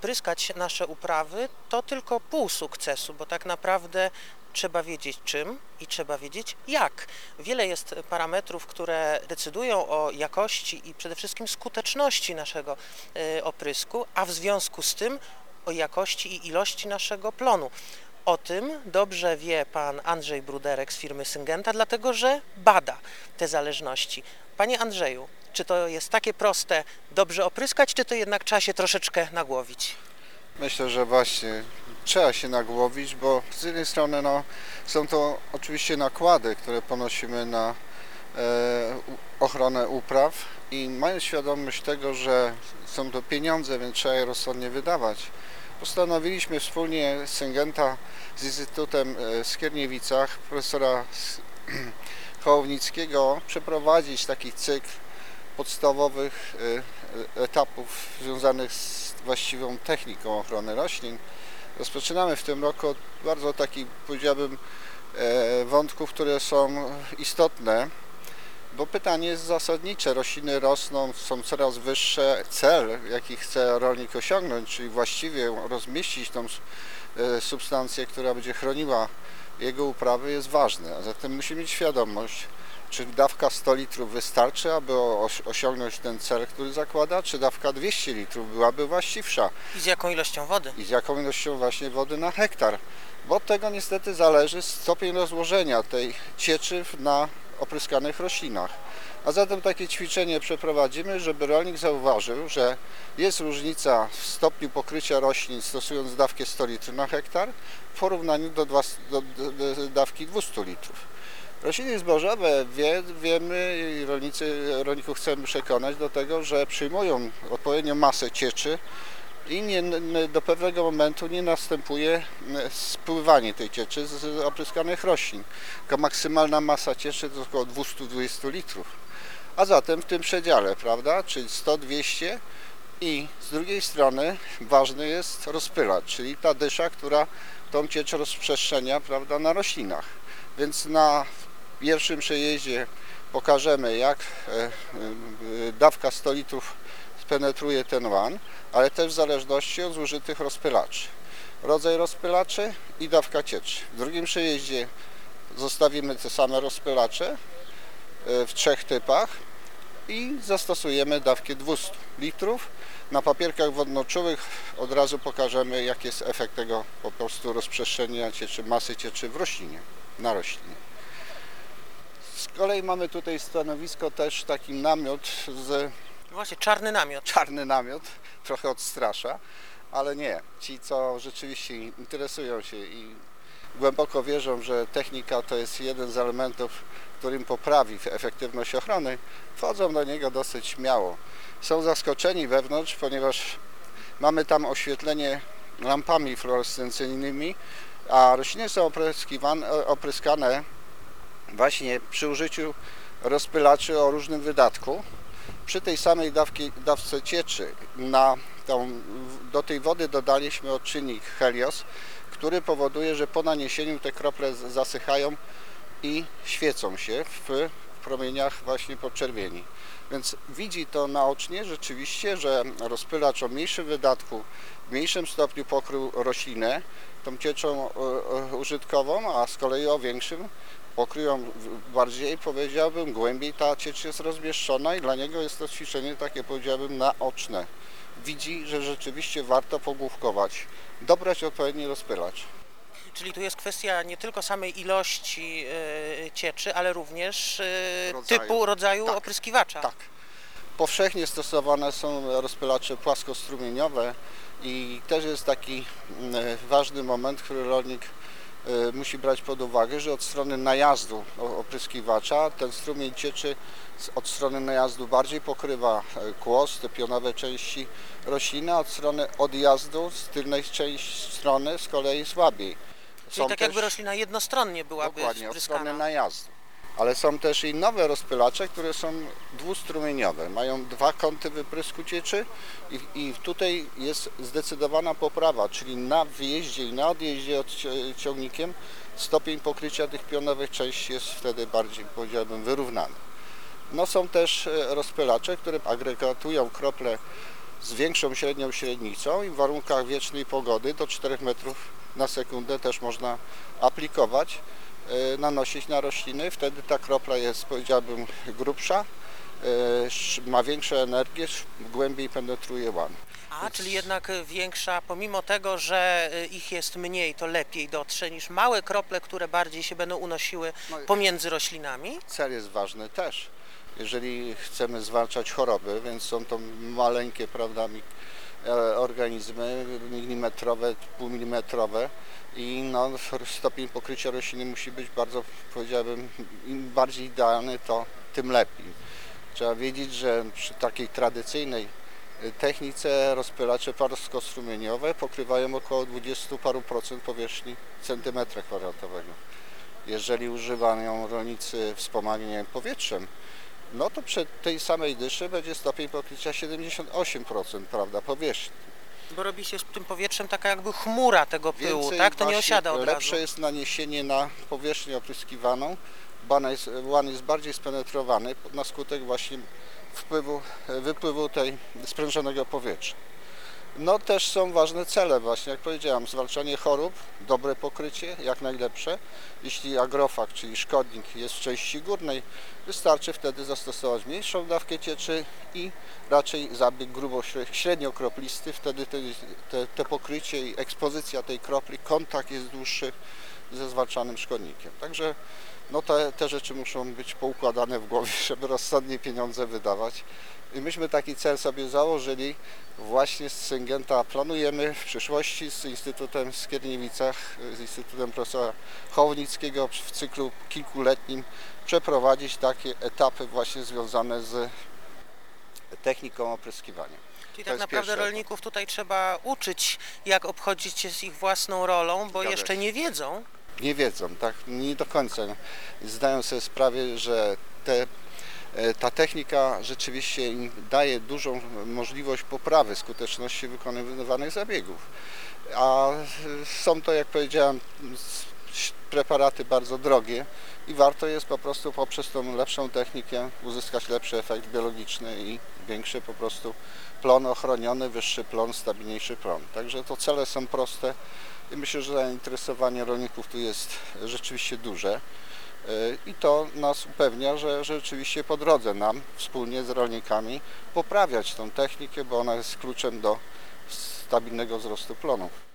opryskać nasze uprawy, to tylko pół sukcesu, bo tak naprawdę trzeba wiedzieć czym i trzeba wiedzieć jak. Wiele jest parametrów, które decydują o jakości i przede wszystkim skuteczności naszego e, oprysku, a w związku z tym o jakości i ilości naszego plonu. O tym dobrze wie pan Andrzej Bruderek z firmy Syngenta, dlatego że bada te zależności. Panie Andrzeju, czy to jest takie proste, dobrze opryskać, czy to jednak trzeba się troszeczkę nagłowić? Myślę, że właśnie trzeba się nagłowić, bo z jednej strony no, są to oczywiście nakłady, które ponosimy na e, ochronę upraw i mając świadomość tego, że są to pieniądze, więc trzeba je rozsądnie wydawać, postanowiliśmy wspólnie z Syngenta z Instytutem e, w Skierniewicach profesora Hołownickiego przeprowadzić taki cykl podstawowych e, e, etapów związanych z właściwą techniką ochrony roślin. Rozpoczynamy w tym roku od bardzo takich, powiedziałbym, e, wątków, które są istotne, bo pytanie jest zasadnicze. Rośliny rosną, są coraz wyższe. Cel, jaki chce rolnik osiągnąć, czyli właściwie rozmieścić tą e, substancję, która będzie chroniła jego uprawy, jest ważny. A zatem musi mieć świadomość, czy dawka 100 litrów wystarczy, aby os- osiągnąć ten cel, który zakłada, czy dawka 200 litrów byłaby właściwsza I z jaką ilością wody? i z jaką ilością właśnie wody na hektar. Bo od tego niestety zależy stopień rozłożenia tej cieczy na opryskanych roślinach. A zatem takie ćwiczenie przeprowadzimy, żeby rolnik zauważył, że jest różnica w stopniu pokrycia roślin stosując dawkę 100 litrów na hektar w porównaniu do, dwa, do, do, do dawki 200 litrów. Rośliny zbożowe wie, wiemy i rolnicy, rolników chcemy przekonać do tego, że przyjmują odpowiednią masę cieczy i nie, do pewnego momentu nie następuje n- spływanie tej cieczy z- opryskanych roślin. Taka maksymalna masa cieczy to około 220 litrów. A zatem w tym przedziale, prawda, czyli 100-200 i z drugiej strony ważny jest rozpylacz, czyli ta dysza, która tą ciecz rozprzestrzenia, prawda, na roślinach. Więc na pierwszym przejeździe pokażemy jak e, e, dawka 100 litrów penetruje ten łan, ale też w zależności od zużytych rozpylaczy. Rodzaj rozpylaczy i dawka cieczy. W drugim przejeździe zostawimy te same rozpylacze e, w trzech typach i zastosujemy dawkę 200 litrów. Na papierkach wodnoczułych od razu pokażemy jaki jest efekt tego po prostu rozprzestrzenienia cieczy, masy cieczy w roślinie, na roślinie. Z kolei mamy tutaj stanowisko też taki namiot z Właśnie czarny namiot. czarny namiot, trochę odstrasza, ale nie. Ci, co rzeczywiście interesują się i głęboko wierzą, że technika to jest jeden z elementów, którym poprawi efektywność ochrony, wchodzą do niego dosyć śmiało. Są zaskoczeni wewnątrz, ponieważ mamy tam oświetlenie lampami fluorescencyjnymi, a rośliny są opryskiwane, opryskane właśnie przy użyciu rozpylaczy o różnym wydatku przy tej samej dawki, dawce cieczy na tą, do tej wody dodaliśmy odczynnik Helios, który powoduje, że po naniesieniu te krople zasychają i świecą się w promieniach właśnie podczerwieni. Więc widzi to naocznie rzeczywiście, że rozpylacz o mniejszym wydatku, w mniejszym stopniu pokrył roślinę tą cieczą e, e, użytkową, a z kolei o większym pokryją bardziej, powiedziałbym, głębiej ta ciecz jest rozmieszczona i dla niego jest to ćwiczenie takie, powiedziałbym, naoczne. Widzi, że rzeczywiście warto pogłówkować, dobrać odpowiedni rozpylacz. Czyli tu jest kwestia nie tylko samej ilości e, cieczy, ale również e, Rodzaju. typu, rodzaju Tak. opryskiwacza. Tak. Powszechnie stosowane są rozpylacze płaskostrumieniowe i też jest taki mm, ważny moment, który rolnik e, musi brać pod uwagę, że od strony najazdu opryskiwacza ten strumień cieczy od strony najazdu bardziej pokrywa e, kłos, te pionowe części rośliny, a od strony odjazdu z tylnej części strony z kolei słabiej. Czyli tak jakby roślina jednostronnie byłaby Dokładnie, od strony najazdu. Ale są też i nowe rozpylacze, które są dwustrumieniowe. Mają dwa kąty wyprysku cieczy i, i tutaj jest zdecydowana poprawa, czyli na wyjeździe i na odjeździe od ciągnikiem stopień pokrycia tych pionowych części jest wtedy bardziej, powiedziałbym, wyrównany. No są też e, rozpylacze, które agregatują krople z większą średnią średnicą i w warunkach wiecznej pogody do 4 metrów na sekundę też można aplikować, nanosić na rośliny. Wtedy ta kropla jest, powiedziałbym, grubsza, e, ma większą energię, głębiej penetruje łan. A, czyli jednak y, większa, pomimo tego, że ich jest mniej, to lepiej dotrze niż małe krople, które bardziej się będą unosiły No pomiędzy roślinami? Cel jest ważny też. Jeżeli chcemy zwalczać choroby, więc są to maleńkie, prawda, e, organizmy milimetrowe, półmilimetrowe i no, stopień pokrycia rośliny musi być bardzo, powiedziałbym, im bardziej idealny, to tym lepiej. Trzeba wiedzieć, że przy takiej tradycyjnej e, technice rozpylacze parsko-strumieniowe pokrywają około 20 paru procent powierzchni centymetra kwadratowego. Jeżeli używają rolnicy wspomagania powietrzem, no to przy tej samej dyszy będzie stopień pokrycia 78% prawda, powierzchni. Bo robi się z tym powietrzem taka jakby chmura tego pyłu, Więcej tak? To nie właśnie osiada od Lepsze razu. jest naniesienie na powierzchnię opryskiwaną. Łan jest, łan jest bardziej spenetrowany na skutek właśnie wpływu, wypływu tej sprężonego powietrza. No też są ważne cele. Właśnie, jak powiedziałem, zwalczanie chorób, dobre pokrycie, jak najlepsze. Jeśli agrofag, czyli szkodnik jest w części górnej, wystarczy wtedy zastosować mniejszą dawkę cieczy i raczej zabieg grubo średniokroplisty, wtedy te, te, te pokrycie i ekspozycja tej kropli, kontakt jest dłuższy ze zwalczanym szkodnikiem. Także no te, te rzeczy muszą być poukładane w głowie, żeby rozsądnie pieniądze wydawać. I myśmy taki cel sobie założyli właśnie z Syngenta. Planujemy w przyszłości z Instytutem w Skierniewicach, z Instytutem profesora Hołnickiego w cyklu kilkuletnim przeprowadzić takie etapy właśnie związane z techniką opryskiwania. Czyli tak naprawdę pierwszy etap. rolników tutaj trzeba uczyć, jak obchodzić się z ich własną rolą, bo Zgadza jeszcze się. nie wiedzą. Nie wiedzą, tak? Nie do końca zdają sobie sprawę, że te, e, ta technika rzeczywiście im daje dużą możliwość poprawy skuteczności wykonywanych zabiegów. A e, są to, jak powiedziałem, preparaty bardzo drogie i warto jest po prostu poprzez tą lepszą technikę uzyskać lepszy efekt biologiczny i większy po prostu plon ochroniony, wyższy plon, stabilniejszy plon. Także to cele są proste myślę, że zainteresowanie rolników tu jest rzeczywiście duże. Yy, I to nas upewnia, że rzeczywiście po drodze nam wspólnie z rolnikami poprawiać tą technikę, bo ona jest kluczem do stabilnego wzrostu plonów.